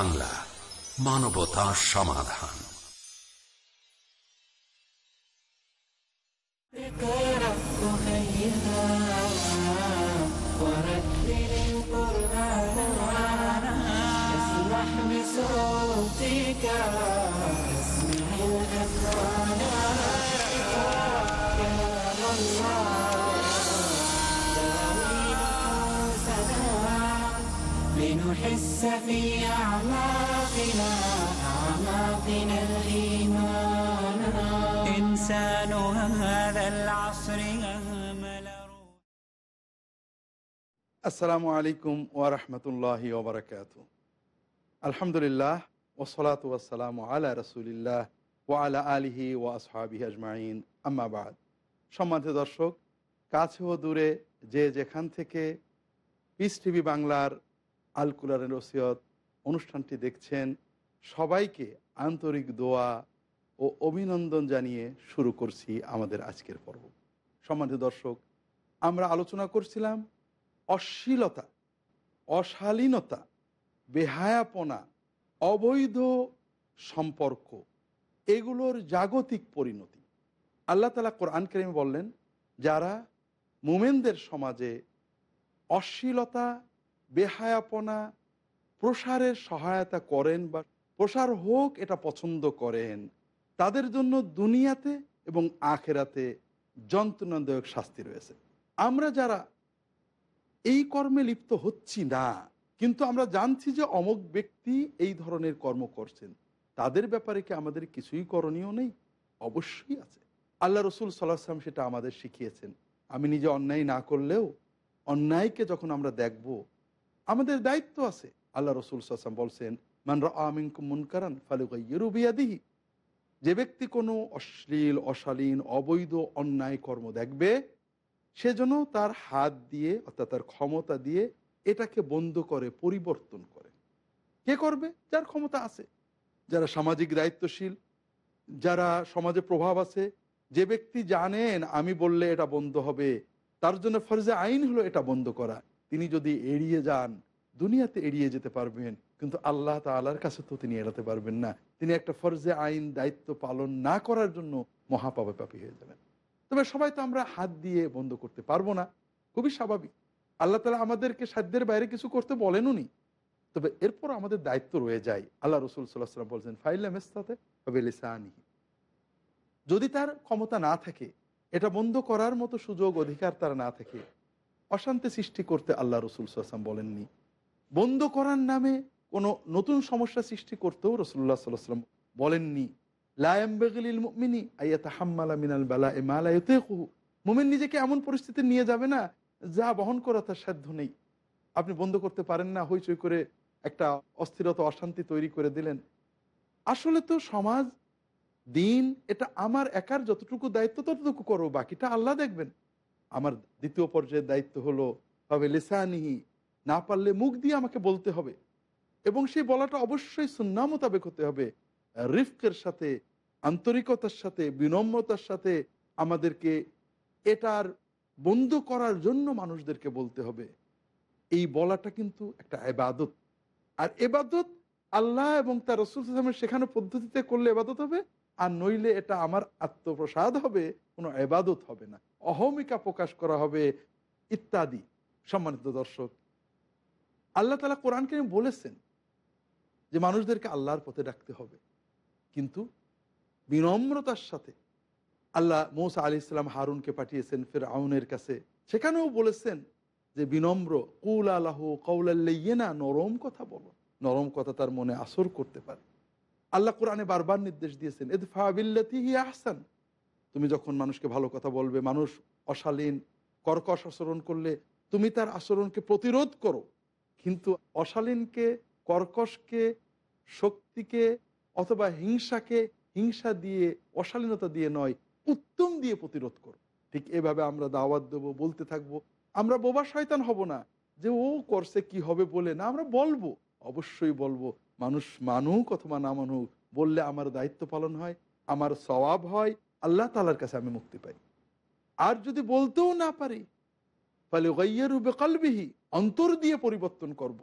বাংলা মানবতা সমাধান اقرأ لنحس في أعماقنا أعماقنا الإيمان إنسان هذا العصر أهمل আসসালামু আলাইকুম ওয়ারহমতুল্লাহি ওবরাকাত আলহামদুলিল্লাহ ওসলাত ওয়াসালাম আলা রসুলিল্লাহ ও আলা আলিহি ও আসহাবি আজমাইন আম্মাবাদ সম্মানিত দর্শক কাছে ও দূরে যে যেখান থেকে পিস টিভি বাংলার আল কুলারের ওসিয়ত অনুষ্ঠানটি দেখছেন সবাইকে আন্তরিক দোয়া ও অভিনন্দন জানিয়ে শুরু করছি আমাদের আজকের পর্ব। সম্মানিত দর্শক, আমরা আলোচনা করছিলাম অশ্লীলতা, অশালীনতা, বেহায়াপনা, অবৈধ সম্পর্ক, এগুলোর জাগতিক পরিণতি। আল্লাহ তালা কোরআন করিম বললেন, যারা মুমেনদের সমাজে অশ্লীলতা বেহায়াপনা, প্রসারের সহায়তা করেন বা প্রসার হোক এটা পছন্দ করেন, তাদের জন্য দুনিয়াতে এবং আখেরাতে যন্ত্রণাদায়ক শাস্তি রয়েছে। আমরা যারা এই কর্মে লিপ্ত হচ্ছি না, কিন্তু আমরা জানছি যে অমুক ব্যক্তি এই ধরনের কর্ম করছেন, তাদের ব্যাপারে কি আমাদের কিছুই করণীয় নেই? অবশ্যই আছে। আল্লাহ রসুল সাল্লাহাম সেটা আমাদের শিখিয়েছেন। আমি নিজে অন্যায় না করলেও অন্যায়কে যখন আমরা দেখব আমাদের দায়িত্ব আছে। আল্লাহ রসুল সাল্লাম বলছেন মানরা আমিনকুম মুনকারান ফালুকাইয়েরুবিয়াদিহি যে ব্যক্তি কোনো অশ্লীল, অশালীন, অবৈধ, অন্যায় কর্ম দেখবে সেজন্য তার হাত দিয়ে অর্থাৎ তার ক্ষমতা দিয়ে এটাকে বন্ধ করে, পরিবর্তন করে। কে করবে? যার ক্ষমতা আছে। যারা সামাজিক দায়িত্বশীল, যারা সমাজে প্রভাব আছে, যে ব্যক্তি জানেন, আমি বললে এটা বন্ধ হবে। তার জন্য ফরজে আইন হলো এটা বন্ধ করা। তিনি যদি এড়িয়ে যান, দুনিয়াতে এড়িয়ে যেতে পারবেন, কিন্তু আল্লাহ তালার কাছে তো তিনি এড়াতে পারবেন না। তিনি একটা ফরজে আইন দায়িত্ব পালন না করার জন্য মহাপাবে পাপি হয়ে যাবেন। তবে সবাই তো আমরা হাত দিয়ে বন্ধ করতে পারব না। খুবই স্বাভাবিক। আল্লাহ তালা আমাদেরকে সাধ্যের বাইরে কিছু করতে বলেনও নি তবে এরপর আমাদের দায়িত্ব রয়ে যায়। আল্লাহ রসুল সাল্লাহ সাল্লাম বলছেন ফাইলাম এস্তাতে লিসানিহি। যদি তার ক্ষমতা না থাকে, এটা বন্ধ করার মতো সুযোগ, অধিকার তার না থাকে অশান্তি সৃষ্টি করতে আল্লাহ রসুল সাল্লাম বলেননি। বন্ধ করার নামে কোনো নতুন সমস্যা সৃষ্টি করতেও রসুল্লাহ সাল্লাহ সাল্লাম বলেননি। মুমিন নিজেকে এমন পরিস্থিতি নিয়ে যাবে না, যা বহন করা তার সাধ্য নেই। আপনি বন্ধ করতে পারেন না, হইচই করে একটা অস্থিরতা, অশান্তি তৈরি করে দিলেন। আসলে তো সমাজ, দিন, এটা আমার একার যতটুকু দায়িত্ব ততটুকু করো, বাকিটা আল্লাহ দেখবেন। আমার দ্বিতীয় পর্যায়ের দায়িত্ব হলো, তবে লেসানিহি না পারলে মুখ দিয়ে আমাকে বলতে হবে এবং সেই বলাটা অবশ্যই সুন্না মোতাবেক হতে হবে। রিফকের সাথে, আন্তরিকতার সাথে, বিনম্রতার সাথে আমাদেরকে এটার বন্ধ করার জন্য মানুষদেরকে বলতে হবে। এই বলাটা কিন্তু একটা এবাদত। আর এবাদত আল্লাহ এবং তার রসুল শেখানো পদ্ধতিতে করলে এবাদত হবে? আর নইলে এটা আমার আত্মপ্রসাদ হবে, কোনো এবাদত হবে না। অহমিকা প্রকাশ করা হবে, ইত্যাদি। সম্মানিত দর্শক, আল্লাহ তালা কোরআনকে বলেছেন যে মানুষদেরকে আল্লাহর পথে ডাকতে হবে। কিন্তু বিনম্রতার সাথে আল্লাহ মৌসা আলি ইসলাম হারুনকে পাঠিয়েছেন ফের আউনের কাছে। সেখানেও বলেছেন যে বিনম্র, কুল আল্লাহ কৌলাল্লাইয়ে না নরম কথা বলো। নরম কথা তার মনে আসর করতে পারে। আল্লাহ কোরআনে বারবার নির্দেশ দিয়েছেন এদ ফাবিল্লাতিহি আহসান। তুমি যখন মানুষকে ভালো কথা বলবে, মানুষ অশালীন, কর্কশ আচরণ করলে তুমি তার আচরণকে প্রতিরোধ করো। কিন্তু অশালীনকে, কর্কশকে, শক্তিকে অথবা হিংসাকে, হিংসা দিয়ে, অশালীনতা দিয়ে নয়, উত্তম দিয়ে প্রতিরোধ করো। ঠিক এভাবে আমরা দাওয়াত দেবো, বলতে থাকব, আমরা বোবা শয়তান হব না যে, ও করছে কি হবে বলে? না, আমরা বলব, অবশ্যই বলব। মানুষ মানুক অথবা না মানুক, বললে আমার দায়িত্ব পালন হয়, আমার স্বভাব হয়, আল্লাহ তালার কাছে আমি মুক্তি পাই। আর যদি বলতেও না পারি ফলে গাইয়ের কালবিহি অন্তর দিয়ে পরিবর্তন করব।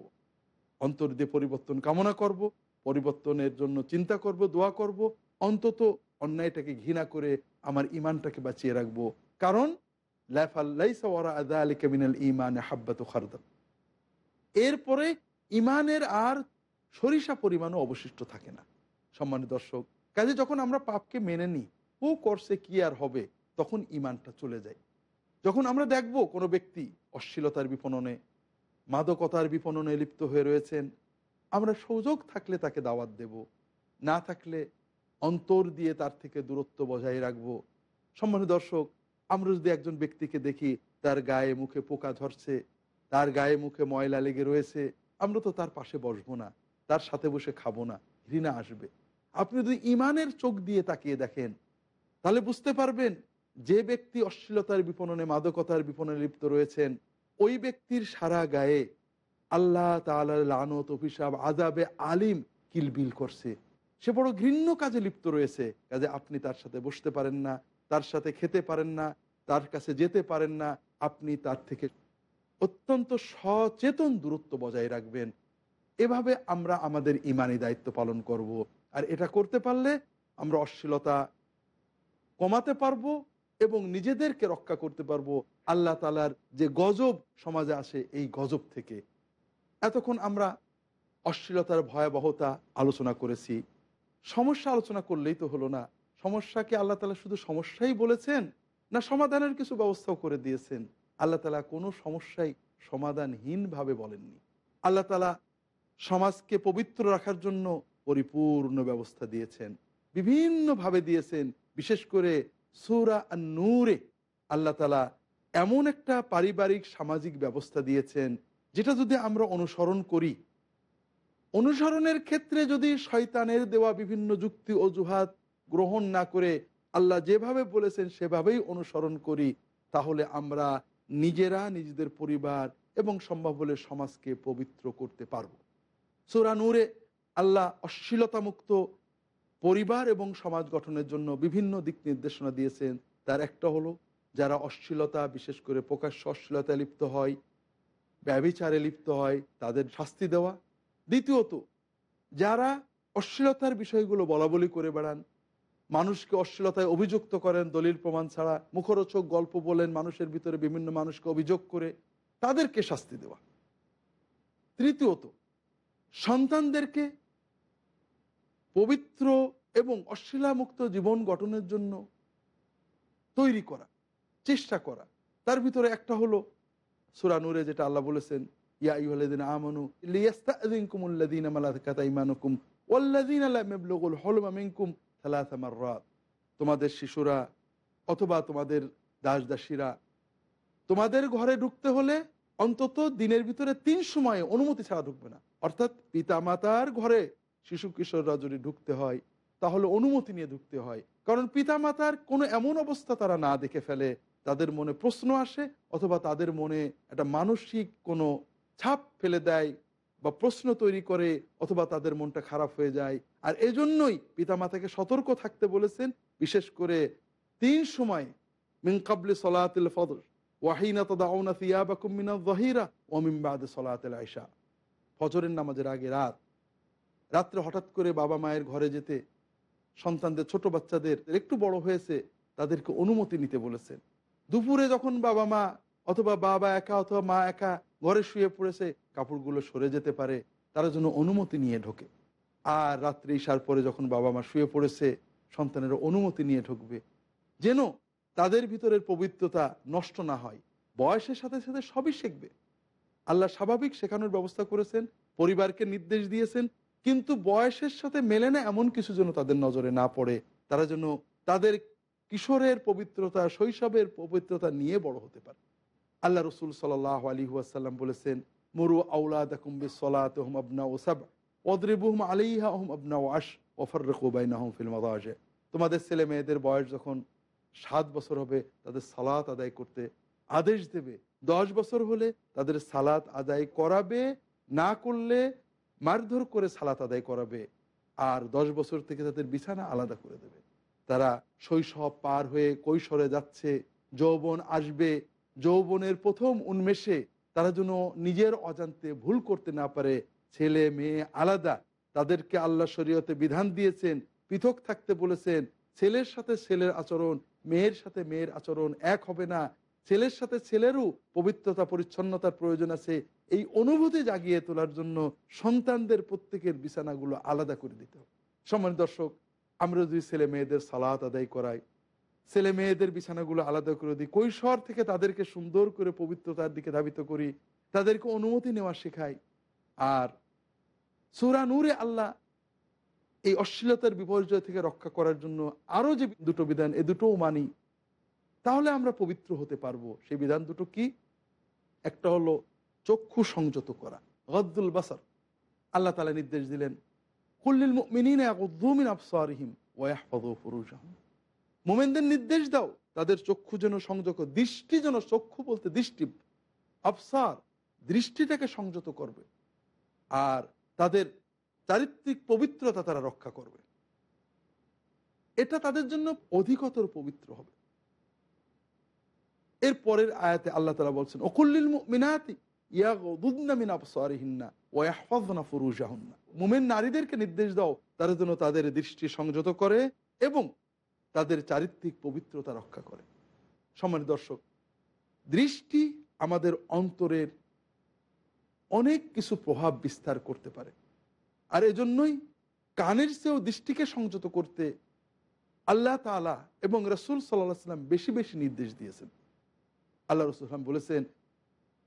অন্তর দিয়ে পরিবর্তন কামনা করব, পরিবর্তনের জন্য চিন্তা করব, দোয়া করব, অন্তত অন্যায়টাকে ঘৃণা করে আমার ইমানটাকে বাঁচিয়ে রাখব। কারণ ইমান হাব্বাত এরপরে ইমানের আর সরিষা পরিমাণও অবশিষ্ট থাকে না। সম্মানিত দর্শক, কাজে যখন আমরা পাপকে মেনে নিই, ও করছে কি আর হবে, তখন ইমানটা চলে যায়। যখন আমরা দেখব কোনো ব্যক্তি অশ্লীলতার বিপণনে, মাদকতার বিপণনে লিপ্ত হয়ে রয়েছেন, আমরা সুযোগ থাকলে তাকে দাওয়াত দেব, না থাকলে অন্তর দিয়ে তার থেকে দূরত্ব বজায় রাখব। সম্মানিত দর্শক, আমরা যদি একজন ব্যক্তিকে দেখি, তার গায়ে মুখে পোকা ধরছে তার গায়ে মুখে ময়লা লেগে রয়েছে, আমরা তো তার পাশে বসবো না। তার সাথে বসে খাব না, ঘৃণা আসবে। আপনি যদি ইমানের চোখ দিয়ে তাকিয়ে দেখেন, তাহলে বুঝতে পারবেন যে ব্যক্তি অশ্লীলতার বিপণনে, মাদকতার বিপণনে লিপ্ত রয়েছেন, ওই ব্যক্তির সারা গায়ে আল্লাহ তালার লানত, অভিশাপ আজাবে আলিম কিলবিল করছে। সে বড় ঘৃণ্য কাজে লিপ্ত রয়েছে, কাজে আপনি তার সাথে বসতে পারেন না, তার সাথে খেতে পারেন না, তার কাছে যেতে পারেন না, আপনি তার থেকে অত্যন্ত সচেতন দূরত্ব বজায় রাখবেন। এভাবে আমরা আমাদের ইমানি দায়িত্ব পালন করব। আর এটা করতে পারলে আমরা অশ্লীলতা কমাতে পারব এবং নিজেদেরকে রক্ষা করতে পারব। আল্লাহ তালার যে গজব সমাজে আসে এই গজব থেকে। এতক্ষণ আমরা অশ্লীলতার ভয়াবহতা আলোচনা করেছি। সমস্যা আলোচনা করলেই তো হলো না। সমস্যাকে আল্লাহ তালা শুধু সমস্যাই বলেছেন না সমাধানের কিছু ব্যবস্থাও করে দিয়েছেন। আল্লাহ তালা কোনো সমস্যাই সমাধানহীনভাবে বলেননি। আল্লাহ তালা সমাজকে পবিত্র রাখার জন্য পরিপূর্ণ ব্যবস্থা দিয়েছেন, বিভিন্নভাবে দিয়েছেন। বিশেষ করে সুরা নূরে আল্লাহ তালা এমন একটা পারিবারিক, সামাজিক ব্যবস্থা দিয়েছেন, যেটা যদি আমরা অনুসরণ করি। অনুসরণের ক্ষেত্রে যদি শয়তানের দেওয়া বিভিন্ন যুক্তি, অজুহাত গ্রহণ না করে আল্লাহ যেভাবে বলেছেন সেভাবেই অনুসরণ করি, তাহলে আমরা নিজেরা, নিজেদের পরিবার এবং সম্ভব হলে সমাজকে পবিত্র করতে পারব। সুরা নূরে আল্লাহ অশ্লীলতা মুক্ত পরিবার এবং সমাজ গঠনের জন্য বিভিন্ন দিক নির্দেশনা দিয়েছেন। তার একটা হলো, যারা অশ্লীলতা, বিশেষ করে প্রকাশ্য অশ্লীলতায় লিপ্ত হয় ব্যবিচারে লিপ্ত হয়, তাদের শাস্তি দেওয়া। দ্বিতীয়ত, যারা অশ্লীলতার বিষয়গুলো বলা বলি করে বেড়ান, মানুষকে অশ্লীলতায় অভিযুক্ত করেন, দলিল প্রমাণ ছাড়া, মুখরোচক গল্প বলেন মানুষের ভিতরে বিভিন্ন মানুষকে অভিযোগ করে, তাদেরকে শাস্তি দেওয়া। তৃতীয়ত সন্তানদেরকে পবিত্র এবং অশ্লীলামুক্ত জীবন গঠনের জন্য তৈরি করা, চেষ্টা করা। তার ভিতরে একটা হলো সুরানুরে যেটা আল্লাহ বলেছেন তোমাদের শিশুরা অথবা তোমাদের দাস দাসীরা তোমাদের ঘরে ঢুকতে হলে অন্তত দিনের ভিতরে তিন সময়ে অনুমতি ছাড়া ঢুকবে না। অর্থাৎ পিতা মাতার ঘরে শিশু কিশোররা যদি ঢুকতে হয়, তাহলে অনুমতি নিয়ে ঢুকতে হয়। কারণ পিতা মাতার কোনো এমন অবস্থা তারা না দেখে ফেলে, তাদের মনে প্রশ্ন আসে অথবা তাদের মনে একটা মানসিক কোনো ছাপ ফেলে দেয় বা প্রশ্ন তৈরি করে অথবা তাদের মনটা খারাপ হয়ে যায়। আর এজন্যই পিতামাতাকে সতর্ক থাকতে বলেছেন, বিশেষ করে তিন সময় মিনকাবলি সলাতিল ফদর। ওয়াহিনা তদাউনা সিয়াবাকুম মিনা জহিরা ওমিন বাদে সলাতিল আয়সা ফজরের নামাজের আগে রাত। রাত্রে হঠাৎ করে বাবা মায়ের ঘরে যেতে সন্তানদের, ছোট বাচ্চাদের একটু বড় হয়েছে, তাদেরকে অনুমতি নিতে বলেছেন। দুপুরে যখন বাবা মা অথবা বাবা একা অথবা মা একা ঘরে শুয়ে পড়েছে, কাপড়গুলো সরে যেতে পারে, তারা যেন অনুমতি নিয়ে ঢোকে। আর রাত্রে ইশার পরে যখন বাবা মা শুয়ে পড়েছে, সন্তানের অনুমতি নিয়ে ঢুকবে। যেন তাদের ভিতরের পবিত্রতা নষ্ট না হয়। বয়সের সাথে সাথে সবই শিখবে। আল্লাহ স্বাভাবিক শেখানোর ব্যবস্থা করেছেন, পরিবারকে নির্দেশ দিয়েছেন, কিন্তু বয়সের সাথে মেলে না এমন কিছু যেন তাদের নজরে না পড়ে। তারা যেন তাদের কিশোরের পবিত্রতা, শৈশবের পবিত্রতা নিয়ে বড় হতে পারে। আল্লাহ রসুল সাল্লাহ আলী ওয়াসাল্লাম বলেছেন, মরু আউলা আউলাদ সলাত আবনা ওসাব অদ্রিবুহম আলিহা আহম আবনা ওয়াশ ওফর রকুবাইন আহম তোমাদের ছেলে মেয়েদের বয়স যখন সাত বছর হবে তাদের সালাত আদায় করতে আদেশ দেবে। দশ বছর হলে তাদের সালাত আদায় করাবে, না করলে মারধর করে সালাত আদায় করাবে। আর দশ বছর থেকে তাদের বিছানা আলাদা করে দেবে। তারা শৈশব পার হয়ে কৈশোরে যাচ্ছে, যৌবন আসবে, যৌবনের প্রথম উন্মেষে তারা যেন নিজের অজান্তে ভুল করতে না পারে। ছেলে, মেয়ে আলাদা, তাদেরকে আল্লাহ শরীয়তে বিধান দিয়েছেন, পৃথক থাকতে বলেছেন, ছেলের সাথে ছেলের আচরণ মেয়ের সাথে মেয়ের আচরণ এক হবে না, ছেলের সাথে ছেলেরও পবিত্রতা, পরিচ্ছন্নতার প্রয়োজন আছে। এই অনুভূতি জাগিয়ে তোলার জন্য সন্তানদের প্রত্যেকের বিছানাগুলো আলাদা করে দিতে হবে। দর্শক, আমরা যদি ছেলে মেয়েদের সালাত আদায় করাই, ছেলে মেয়েদের বিছানাগুলো আলাদা করে দিই, কৈশোর থেকে তাদেরকে সুন্দর করে পবিত্রতার দিকে ধাবিত করি, তাদেরকে অনুমতি নেওয়া শেখাই, আর সুরা নূরে আল্লাহ এই অশ্লীলতার বিপর্যয় থেকে রক্ষা করার জন্য আরও যে দুটো বিধান, এ দুটোও মানি, তাহলে আমরা পবিত্র হতে পারব। সেই বিধান দুটো কি? একটা হলো চক্ষু সংযত করা, গদ্দুল বাসার। আল্লাহ তালা নির্দেশ দিলেন কুল্লিল মিনিন আফসারিহিম ওয়াহফাদু ফুরুজাহুম। মোমেনদের নির্দেশ দাও, তাদের চক্ষু যেন সংযত, দৃষ্টি যেন চক্ষু বলতে দৃষ্টি আফসার দৃষ্টিটাকে সংযত করবে। আর তাদের চারিত্রিক পবিত্রতা তারা রক্ষা করবে। এটা তাদের জন্য অধিকতর পবিত্র হবে। এর পরের আয়াতে আল্লাহ তালা বলছেন অকুল্লিল মিনাতি মোমেন নারীদেরকে নির্দেশ দাও, তারা যেন তাদের দৃষ্টি সংযত করে এবং তাদের চারিত্রিক পবিত্রতা রক্ষা করে। সমান দর্শক, দৃষ্টি আমাদের অন্তরের অনেক কিছু প্রভাব বিস্তার করতে পারে। আর এজন্যই কানের চেয়েও দৃষ্টিকে সংযত করতে আল্লাহ তালা এবং রসুল সাল্লাহ সাল্লাম বেশি বেশি নির্দেশ দিয়েছেন। আল্লাহ রসুলাম বলেছেন,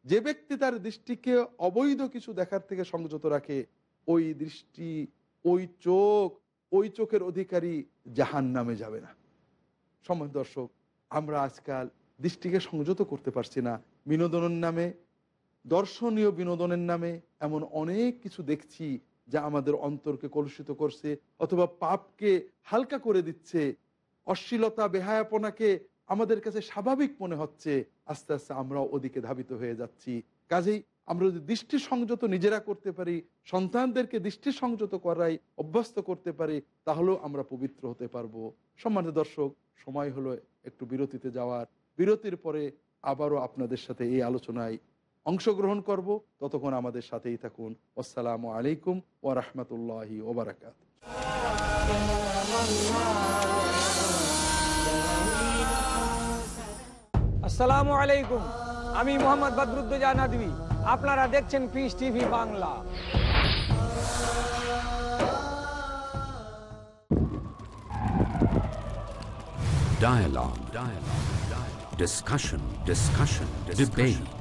যে ব্যক্তি তার দৃষ্টিকে অবৈধ কিছু দেখার থেকে সংযত রাখে, ওই দৃষ্টি, ওই চোখ, ওই চোখের অধিকারী জাহান নামে যাবে না। সময় দর্শক, আমরা আজকাল দৃষ্টিকে সংযত করতে পারছি না। বিনোদনের নামে, দর্শনীয় বিনোদনের নামে এমন অনেক কিছু দেখছি যা আমাদের অন্তরকে কলুষিত করছে অথবা পাপকে হালকা করে দিচ্ছে। অশ্লীলতা, বেহায়াপনাকে আমাদের কাছে স্বাভাবিক মনে হচ্ছে। আস্তে আস্তে আমরা ওদিকে ধাবিত হয়ে যাচ্ছি। কাজেই আমরা যদি দৃষ্টি সংযত নিজেরা করতে পারি, সন্তানদেরকে দৃষ্টি সংযত করাই অভ্যস্ত করতে পারি, তাহলেও আমরা পবিত্র হতে পারব। সম্মানিত দর্শক, সময় হলো একটু বিরতিতে যাওয়ার। বিরতির পরে আবারও আপনাদের সাথে এই আলোচনায় অংশগ্রহণ করব ততক্ষণ আমাদের সাথেই থাকুন আসসালামু আলাইকুম ও রহমতুল্লাহি ওবরাকাত আসসালামু আলাইকুম আমি মোহাম্মদ বদরুদ্দোজা নদী আপনারা দেখছেন Peace TV Bangla Dialogue. Dialogue. Dialogue. Discussion. Discussion. Debate.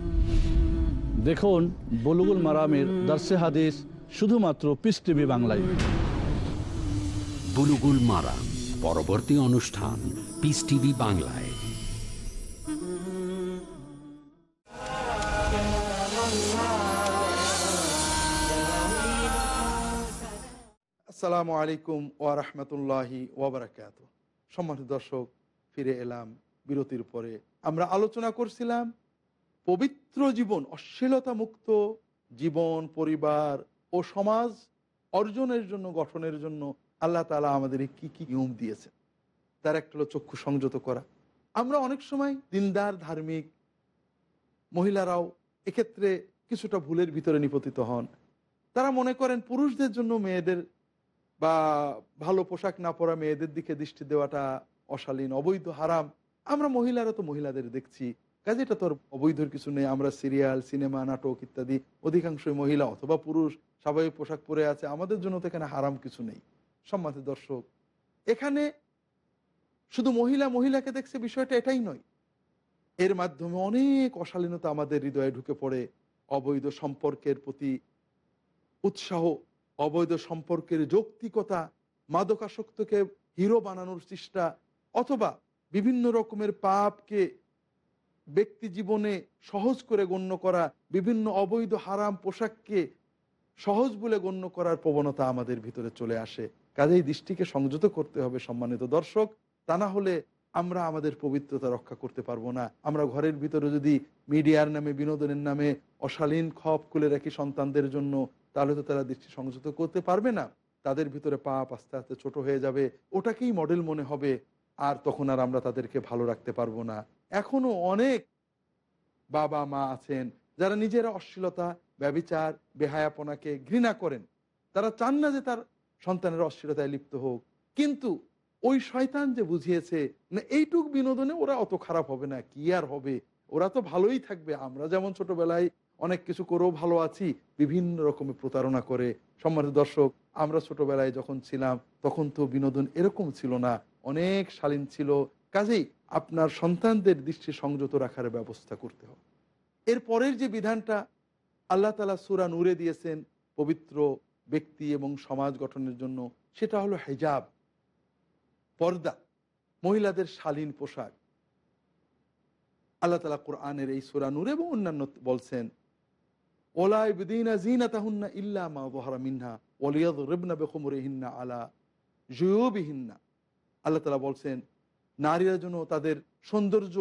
দেখুন বলুগুল মারামের দর্শে হাদিস শুধুমাত্র পিস টিভি বাংলায়। বুলুগুল মারাম পরবর্তী অনুষ্ঠান পিস টিভি বাংলায়। আসসালামু আলাইকুম ও রহমতুল্লাহি ওবরাকাত সম্মানিত দর্শক ফিরে এলাম বিরতির পরে। আমরা আলোচনা করছিলাম পবিত্র জীবন অশ্লীলতা মুক্ত জীবন, পরিবার ও সমাজ অর্জনের জন্য, গঠনের জন্য আল্লাহ তালা আমাদের কি কি নিয়ম দিয়েছেন। তার একটা হলো চক্ষু সংযত করা। আমরা অনেক সময় দিনদার, ধার্মিক মহিলারাও এক্ষেত্রে কিছুটা ভুলের ভিতরে নিপতিত হন। তারা মনে করেন পুরুষদের জন্য মেয়েদের বা ভালো পোশাক না পরা মেয়েদের দিকে দৃষ্টি দেওয়াটা অশালীন, অবৈধ, হারাম। আমরা মহিলারা তো মহিলাদের দেখছি। কাজে এটা তো অবৈধর কিছু নেই। আমরা সিরিয়াল, সিনেমা, নাটক ইত্যাদি, অধিকাংশই মহিলা অথবা পুরুষ স্বাভাবিক পোশাক পরে আছে। আমাদের জন্য তো এখানে হারাম কিছু নেই। সম্মানিত দর্শক, এখানে শুধু মহিলা, মহিলাকে দেখছে বিষয়টা এটাই নয়। এর মাধ্যমে অনেক অশালীনতা আমাদের হৃদয়ে ঢুকে পড়ে। অবৈধ সম্পর্কের প্রতি উৎসাহ, অবৈধ সম্পর্কের যৌক্তিকতা, মাদকাসক্তকে হিরো বানানোর চেষ্টা, অথবা বিভিন্ন রকমের পাপকে ব্যক্তি জীবনে সহজ করে গণ্য করা বিভিন্ন অবৈধ হারাম পোশাককে সহজ বলে গণ্য করার প্রবণতা আমাদের ভিতরে চলে আসে। কাজেই দৃষ্টিকে সংযত করতে হবে সম্মানিত দর্শক। তা না হলে আমরা আমাদের পবিত্রতা রক্ষা করতে পারব না। আমরা ঘরের ভিতরে যদি মিডিয়ার নামে, বিনোদনের নামে অশালীন খপ খুলে রাখি সন্তানদের জন্য, তাহলে তো তারা দৃষ্টি সংযত করতে পারবে না। তাদের ভিতরে পাপ আস্তে আস্তে ছোট হয়ে যাবে। ওটাকেই মডেল মনে হবে। আর তখন আর আমরা তাদেরকে ভালো রাখতে পারব না। এখনও অনেক বাবা মা আছেন যারা নিজেরা অশ্লীলতা, ব্যবিচার, বেহায়াপনাকে ঘৃণা করেন। তারা চান না যে তার সন্তানের অশ্লীলতায় লিপ্ত হোক। কিন্তু ওই শয়তান যে বুঝিয়েছে, না, এইটুক বিনোদনে ওরা অত খারাপ হবে না, কি আর হবে? ওরা তো ভালোই থাকবে। আমরা যেমন ছোটবেলায় অনেক কিছু করেও ভালো আছি, বিভিন্ন রকমের প্রতারণা করে। সম্মানিত দর্শক, আমরা ছোটবেলায় যখন ছিলাম, তখন তো বিনোদন এরকম ছিল না। অনেক শালীন ছিল কাজেই আপনার সন্তানদের দৃষ্টি সংযত রাখার ব্যবস্থা করতে হবে। এর পরের যে বিধানটা, আল্লাহ তালা সুরা নূরে দিয়েছেন, পবিত্র ব্যক্তি এবং সমাজ গঠনের জন্য, সেটা হলো হেজাব, পর্দা, মহিলাদের শালীন পোশাক। আল্লাহ তালা কোরআনের এই সুরা নূর এবং অন্যান্য বলছেন মা আলা আল্লাহ বলছেন নারীরা যেন তাদের সৌন্দর্য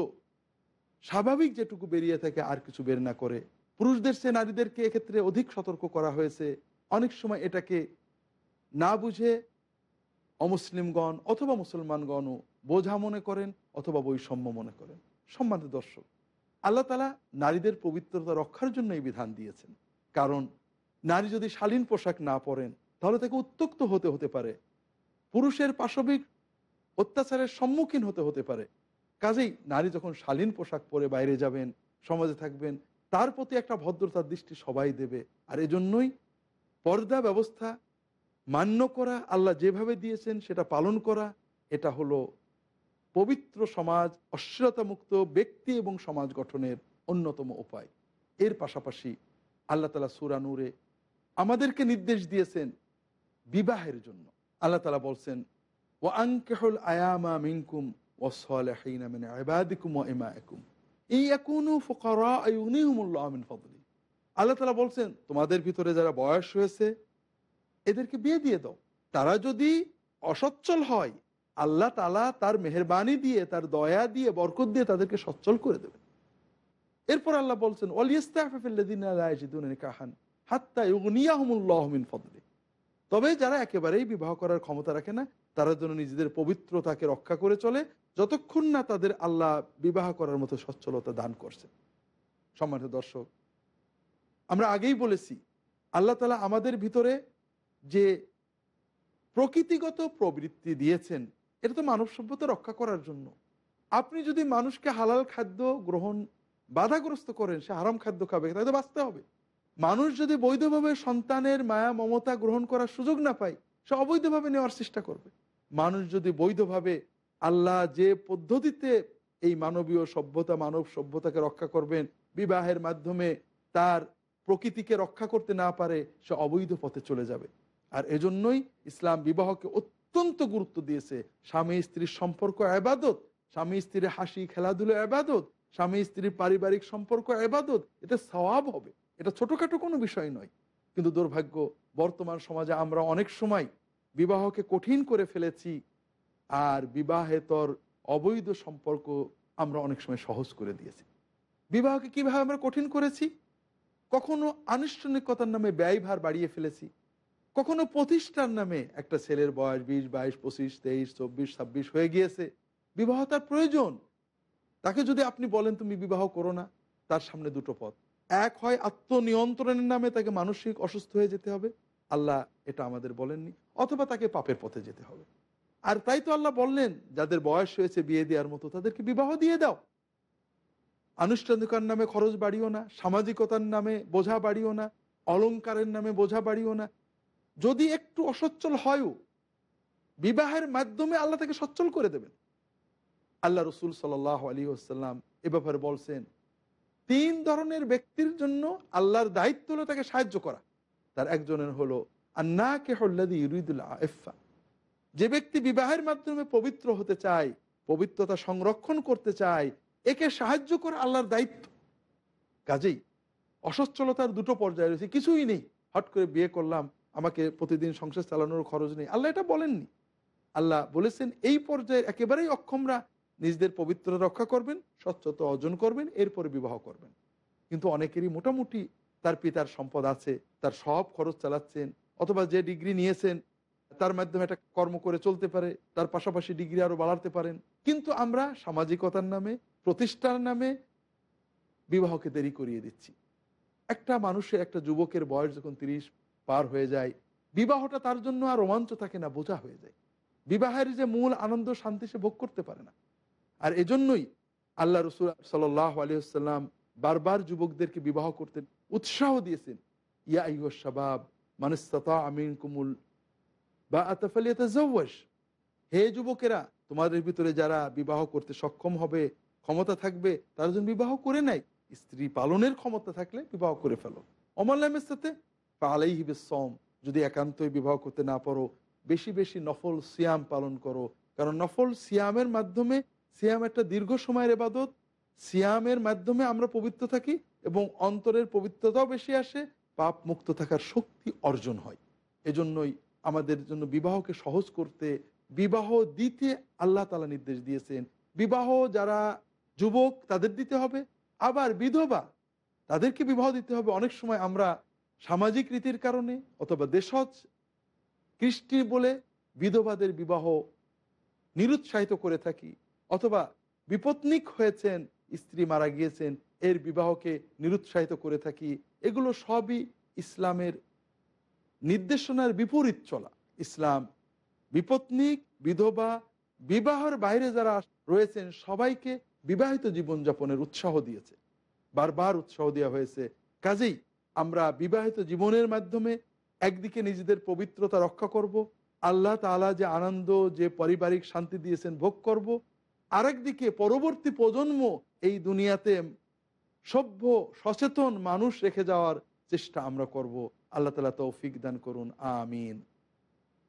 স্বাভাবিক যেটুকু বেরিয়ে থাকে, আর কিছু বের না করে। পুরুষদের সে নারীদেরকে এক্ষেত্রে অধিক সতর্ক করা হয়েছে। অনেক সময় এটাকে না বুঝে অমুসলিমগণ অথবা মুসলমানগণও বোঝা মনে করেন অথবা বৈষম্য মনে করেন। সম্মানিত দর্শক, আল্লাহ তালা নারীদের পবিত্রতা রক্ষার জন্য এই বিধান দিয়েছেন। কারণ নারী যদি শালীন পোশাক না পরেন, তাহলে তাকে উত্তক্ত হতে হতে পারে। পুরুষের পাশবিক অত্যাচারের সম্মুখীন হতে হতে পারে। কাজেই নারী যখন শালীন পোশাক পরে বাইরে যাবেন, সমাজে থাকবেন, তার প্রতি একটা ভদ্রতার দৃষ্টি সবাই দেবে। আর এজন্যই পর্দা ব্যবস্থা মান্য করা, আল্লাহ যেভাবে দিয়েছেন সেটা পালন করা, এটা হলো পবিত্র সমাজ অশ্লীলতামুক্ত ব্যক্তি এবং সমাজ গঠনের অন্যতম উপায়। এর পাশাপাশি আল্লাহ তালা সুরানুরে আমাদেরকে নির্দেশ দিয়েছেন বিবাহের জন্য। আল্লাহ তালা বলছেন ও আয়ামা মিনকুম ও ইমাইকুম এই ইয়াকুনু ফুকারা আল্লাহ তালা বলছেন, তোমাদের ভিতরে যারা বয়স হয়েছে, এদেরকে বিয়ে দিয়ে দাও। তারা যদি অসচ্ছল হয়, আল্লাহ তালা তার মেহরবানি দিয়ে, তার দয়া দিয়ে, বরকত দিয়ে তাদেরকে সচ্ছল করে দেবে। এরপর আল্লাহ বলছেন কাহান হাত্তা ইউগনিয়াহমুল্লাহমিন ফদলি। তবে যারা একেবারেই বিবাহ করার ক্ষমতা রাখে না, তারা যেন নিজেদের পবিত্রতাকে রক্ষা করে চলে, যতক্ষণ না তাদের আল্লাহ বিবাহ করার মতো সচ্ছলতা দান করছে। সম্মানিত দর্শক, আমরা আগেই বলেছি, আল্লাহ তালা আমাদের ভিতরে যে প্রকৃতিগত প্রবৃত্তি দিয়েছেন, এটা তো মানব সভ্যতা রক্ষা করার জন্য। আপনি যদি মানুষকে হালাল খাদ্য গ্রহণ বাধাগ্রস্ত করেন, সে হারাম খাদ্য খাবে তাই তো বাঁচতে হবে। মানুষ যদি বৈধভাবে সন্তানের মায়া, মমতা গ্রহণ করার সুযোগ না পায়, সে অবৈধভাবে নেওয়ার চেষ্টা করবে। মানুষ যদি বৈধভাবে আল্লাহ যে পদ্ধতিতে এই মানবীয় সভ্যতা, মানব সভ্যতাকে রক্ষা করবেন, বিবাহের মাধ্যমে তার প্রকৃতিকে রক্ষা করতে না পারে, সে অবৈধ পথে চলে যাবে। আর এজন্যই ইসলাম বিবাহকে অত্যন্ত গুরুত্ব দিয়েছে। স্বামী, স্ত্রীর সম্পর্ক, আবাদত, স্বামী, স্ত্রীর হাসি, খেলাধুলো, আবাদত, স্বামী, স্ত্রীর পারিবারিক সম্পর্ক, আবাদত এটা সওয়াব হবে। এটা ছোটখাটো কোনো বিষয় নয়। কিন্তু দুর্ভাগ্য, বর্তমান সমাজে আমরা অনেক সময় বিবাহকে কঠিন করে ফেলেছি আর বিবাহেতর অবৈধ সম্পর্ক আমরা অনেক সময় সহজ করে দিয়েছি। বিবাহকে কীভাবে আমরা কঠিন করেছি? কখনো আনুষ্ঠানিকতার নামে ব্যয়ভার বাড়িয়ে ফেলেছি। কখনো প্রতিষ্ঠার নামে একটা ছেলের বয়স বিশ, বাইশ, পঁচিশ, তেইশ, চব্বিশ, ছাব্বিশ হয়ে গিয়েছে। বিবাহ তার প্রয়োজন। তাকে যদি আপনি বলেন, তুমি বিবাহ করো না, তার সামনে দুটো পথ। এক হয় আত্মনিয়ন্ত্রণের নামে তাকে মানসিক অসুস্থ হয়ে যেতে হবে। আল্লাহ এটা আমাদের বলেননি। অথবা তাকে পাপের পথে যেতে হবে। আর তাই তো আল্লাহ বললেন, যাদের বয়স হয়েছে বিয়ে দেওয়ার মতো, তাদেরকে বিবাহ দিয়ে দাও। আনুষ্ঠানিকার নামে খরচ বাড়িও না, সামাজিকতার নামে বোঝা বাড়িও না অলংকারের নামে বোঝা বাড়িও না। যদি একটু অসচ্ছল হয়ও, বিবাহের মাধ্যমে আল্লাহ তাকে সচ্ছল করে দেবেন। আল্লাহ রসুল সাল আলী আসাল্লাম এ ব্যাপারে বলছেন তিন ধরনের ব্যক্তির জন্য আল্লাহর দায়িত্ব হলো তাকে সাহায্য করা। তার একজনের হলো আন্না কে হল্লাদি ইউরিদুল যে ব্যক্তি বিবাহের মাধ্যমে পবিত্র হতে চায়, পবিত্রতা সংরক্ষণ করতে চায়, একে সাহায্য করে আল্লাহর দায়িত্ব। কাজেই অসচ্ছলতার দুটো পর্যায়ে রয়েছে, কিছুই নেই। হট করে বিয়ে করলাম, আমাকে প্রতিদিন সংসার চালানোর খরচ নেই। আল্লাহ এটা বলেননি। আল্লাহ বলেছেন, এই পর্যায়ে একেবারেই অক্ষমরা নিজেদের পবিত্রতা রক্ষা করবেন স্বচ্ছতা অর্জন করবেন, এরপরে বিবাহ করবেন। কিন্তু অনেকেরই মোটামুটি তার পিতার সম্পদ আছে, তার সব খরচ চালাচ্ছেন, অথবা যে ডিগ্রি নিয়েছেন, তার মাধ্যমে একটা কর্ম করে চলতে পারে, তার পাশাপাশি ডিগ্রি আরও বাড়াতে পারেন। কিন্তু আমরা সামাজিকতার নামে, প্রতিষ্ঠার নামে বিবাহকে দেরি করিয়ে দিচ্ছি। একটা মানুষের একটা যুবকের বয়স যখন তিরিশ পার হয়ে যায়, বিবাহটা তার জন্য আর রোমাঞ্চ থাকে না, বোঝা হয়ে যায়। বিবাহের যে মূল আনন্দ, শান্তি সে ভোগ করতে পারে না। আর এজন্যই আল্লাহ রসুল সাল্লাহ আলহিহাল্লাম বারবার যুবকদেরকে বিবাহ করতেন, উৎসাহ দিয়েছেন। ইয়া ইহ শাবাব মানস্তা আমিন কুমুল বা আতাফালিয়াত হে যুবকেরা, তোমাদের ভিতরে যারা বিবাহ করতে সক্ষম হবে, ক্ষমতা থাকবে, তারা যেন বিবাহ করে নেয়। স্ত্রী পালনের ক্ষমতা থাকলে বিবাহ করে ফেলো। অমল্লামের সাথে পালাই হিবে সম যদি একান্তই বিবাহ করতে না পারো, বেশি বেশি নফল সিয়াম পালন করো। কারণ নফল সিয়ামের মাধ্যমে সিয়াম একটা দীর্ঘ সময়ের এবাদত সিয়ামের মাধ্যমে আমরা পবিত্র থাকি এবং অন্তরের পবিত্রতাও বেশি আসে, পাপ মুক্ত থাকার শক্তি অর্জন হয়। এজন্যই আমাদের জন্য বিবাহকে সহজ করতে, বিবাহ দিতে আল্লাহ তালা নির্দেশ দিয়েছেন। বিবাহ যারা যুবক, তাদের দিতে হবে। আবার বিধবা, তাদেরকে বিবাহ দিতে হবে। অনেক সময় আমরা সামাজিক রীতির কারণে অথবা দেশজ কৃষ্টি বলে বিধবাদের বিবাহ নিরুৎসাহিত করে থাকি। অথবা বিপত্নিক হয়েছেন, স্ত্রী মারা গিয়েছেন, এর বিবাহকে নিরুৎসাহিত করে থাকি, এগুলো সবই ইসলামের নির্দেশনার বিপরীত চলা। ইসলাম বিপত্নিক, বিধবা, বিবাহের বাইরে যারা রয়েছেন, সবাইকে বিবাহিত জীবনযাপনের উৎসাহ দিয়েছে। বারবার উৎসাহ দেওয়া হয়েছে। কাজেই আমরা বিবাহিত জীবনের মাধ্যমে একদিকে নিজেদের পবিত্রতা রক্ষা করব, আল্লাহ তালা যে আনন্দ, যে পারিবারিক শান্তি দিয়েছেন ভোগ করব আরেকদিকে পরবর্তী প্রজন্ম এই দুনিয়াতে সভ্য, সচেতন মানুষ রেখে যাওয়ার চেষ্টা আমরা করব। আল্লাহ তালা তৌফিক দান করুন। আমিন।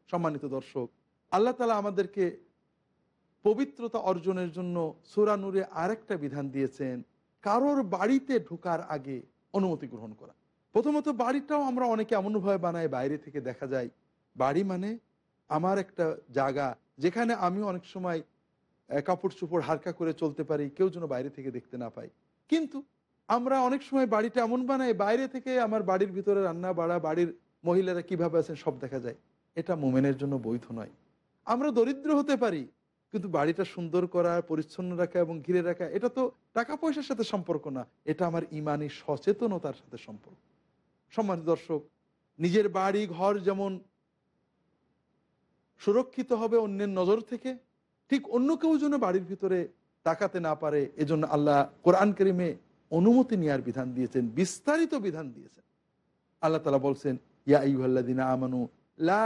সম্মানিত দর্শক, আল্লাহ তালা আমাদেরকে পবিত্রতা অর্জনের জন্য সুরানুরে আরেকটা বিধান দিয়েছেন, কারোর বাড়িতে ঢোকার আগে অনুমতি গ্রহণ করা। প্রথমত, বাড়িটাও আমরা অনেকে এমনভাবে বানাই, বাইরে থেকে দেখা যায়। বাড়ি মানে আমার একটা জায়গা, যেখানে আমি অনেক সময় কাপড় চোপড় হালকা করে চলতে পারি, কেউ যেন বাইরে থেকে দেখতে না পাই কিন্তু আমরা অনেক সময় বাড়িটা এমন বানাই, বাইরে থেকে আমার বাড়ির ভিতরে রান্না বাড়া, বাড়ির মহিলারা কীভাবে আছেন সব দেখা যায়। এটা মোমেনের জন্য বৈধ নয়। আমরা দরিদ্র হতে পারি, কিন্তু বাড়িটা সুন্দর করা, পরিচ্ছন্ন রাখা এবং ঘিরে রাখা, এটা তো টাকা পয়সার সাথে সম্পর্ক না। এটা আমার ইমানি সচেতনতার সাথে সম্পর্ক। সম্মানিত দর্শক, নিজের বাড়ি, ঘর যেমন সুরক্ষিত হবে অন্যের নজর থেকে ঠিক অন্য কেউ যেন বাড়ির ভিতরে তাকাতে না পারে, এজন্য আল্লাহ কোরআন করিমে অনুমতি নেওয়ার বিধান দিয়েছেন, বিস্তারিত বিধান দিয়েছেন। আল্লাহ তালা বলছেন, ইয়া ইউহাল্লাদিনা আমানু লা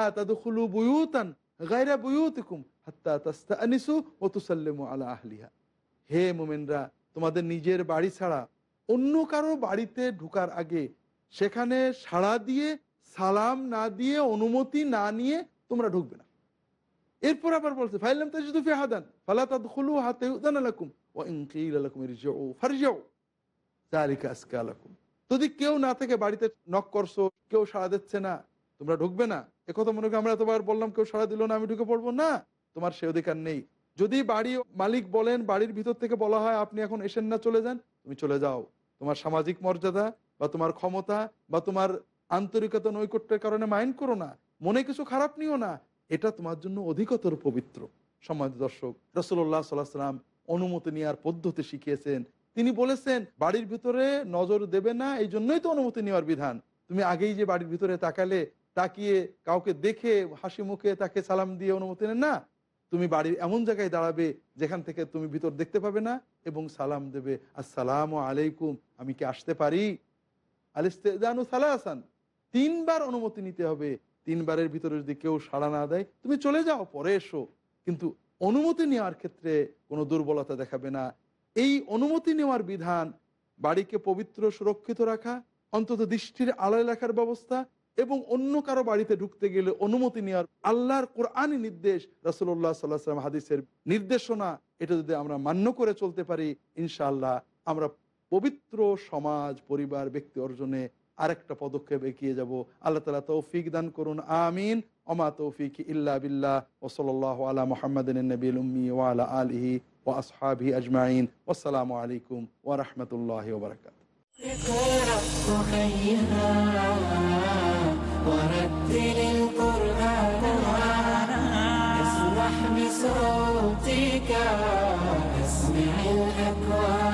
বুয়ুতান গায়রা বুয়ুতিকুম হাত্তা তাস্তানিসু ওয়া তুসাল্লিমু আলা আহলিহা। হে মুমিনরা, তোমাদের নিজের বাড়ি ছাড়া অন্য কারও বাড়িতে ঢুকার আগে সেখানে সাড়া দিয়ে, সালাম না দিয়ে, অনুমতি না নিয়ে তোমরা ঢুকবে না। এরপর আবার বলছে ফাইলাম তাজিদু ফি হাদান, ফালা তাদখুলু হাত্তা ইউদানা লাকুম, ওয়া ইন কিলা লাকুম ইরজিউ, ফারজিউ, যালিকা লাকুম। যদি কেউ না থেকে, বাড়িতে নক করছ, কেউ সাড়া দিচ্ছে না, তোমরা ঢুকবে না। একথা মনে করি আমরা এতবার বললাম, কেউ সাড়া দিল না, আমি ঢুকে পড়ব না। তোমার সে অধিকার নেই। যদি বাড়ি মালিক বলেন, বাড়ির ভিতর থেকে বলা হয়, আপনি এখন এসেন না, চলে যান, তুমি চলে যাও। তোমার সামাজিক মর্যাদা বা তোমার ক্ষমতা বা তোমার আন্তরিকতা নৈকট্যের কারণে মাইন্ড করো না। মনে কিছু খারাপ নিও না। এটা তোমার জন্য অধিকতর পবিত্র। সম্মানিত দর্শক রসল্লাহ সাল্লাহ সাল্লাম অনুমতি নেওয়ার পদ্ধতি শিখিয়েছেন। তিনি বলেছেন, বাড়ির ভিতরে নজর দেবে না, এই জন্যই তো অনুমতি নেওয়ার বিধান। তুমি আগেই যে বাড়ির ভিতরে তাকালে, তাকিয়ে কাউকে দেখে, হাসি মুখে তাকে সালাম দিয়ে অনুমতি নেন না। তুমি বাড়ির এমন জায়গায় দাঁড়াবে, যেখান থেকে তুমি ভিতর দেখতে পাবে না এবং সালাম দেবে, আসসালাম আলাইকুম, আমি কি আসতে পারি? আলিস্তানু সালাহান তিনবার অনুমতি নিতে হবে। তিনবারের ভিতরে যদি কেউ সাড়া না দেয়, তুমি চলে যাও, পরে এসো। কিন্তু অনুমতি নেওয়ার ক্ষেত্রে কোনো দুর্বলতা দেখাবে না। এই অনুমতি নেওয়ার বিধান, বাড়িকে পবিত্র, সুরক্ষিত রাখা, অন্তত দৃষ্টির আড়ায় রাখার ব্যবস্থা এবং অন্য কারও বাড়িতে ঢুকতে গেলে অনুমতি নেওয়ার আল্লাহর কোরআনই নির্দেশ রসুল্লাহ সাল্লাহ সাল্লাম হাদিসের নির্দেশনা। এটা যদি আমরা মান্য করে চলতে পারি, ইনশাআল্লাহ আমরা পবিত্র সমাজ, পরিবার, ব্যক্তি অর্জনে আরেকটা পদক্ষেপ এগিয়ে যাব আল্লাহ তালা তৌফিক দান করুন আমিন ওমা তৌফিক ইল্লা বিল্লাহ ওসল্লাহ আলা মোহাম্মদিন নবীল উম্মি ওয়ালা আলহি ও আসহাবি আজমাইন আসসালামু আলাইকুম ওরহমতুল্লাহ ওবরাকাত اقرأ وخيرا ورتل القرآن اسمح بصوتك اسمع الأكوان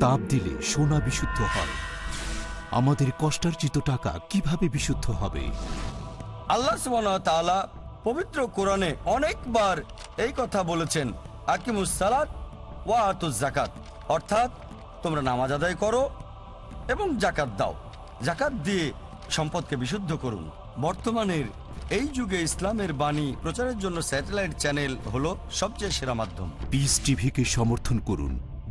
তাপ দিলে সোনা বিশুদ্ধ হয়। আমাদের কষ্টার্জিত টাকা কীভাবে বিশুদ্ধ হবে? আল্লাহ তাআলা পবিত্র কোরআনে অনেকবার এই কথা বলেছেন আকিমুস সালাত ওয়া আতুজ জাকাত অর্থাৎ তোমরা নামাজ আদায় করো এবং জাকাত দাও। জাকাত দিয়ে সম্পদকে বিশুদ্ধ করুন। বর্তমানের এই যুগে ইসলামের বাণী প্রচারের জন্য স্যাটেলাইট চ্যানেল হলো সবচেয়ে সেরা মাধ্যম। পিস টিভিকে সমর্থন করুন।